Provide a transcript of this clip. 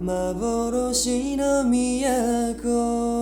幻の都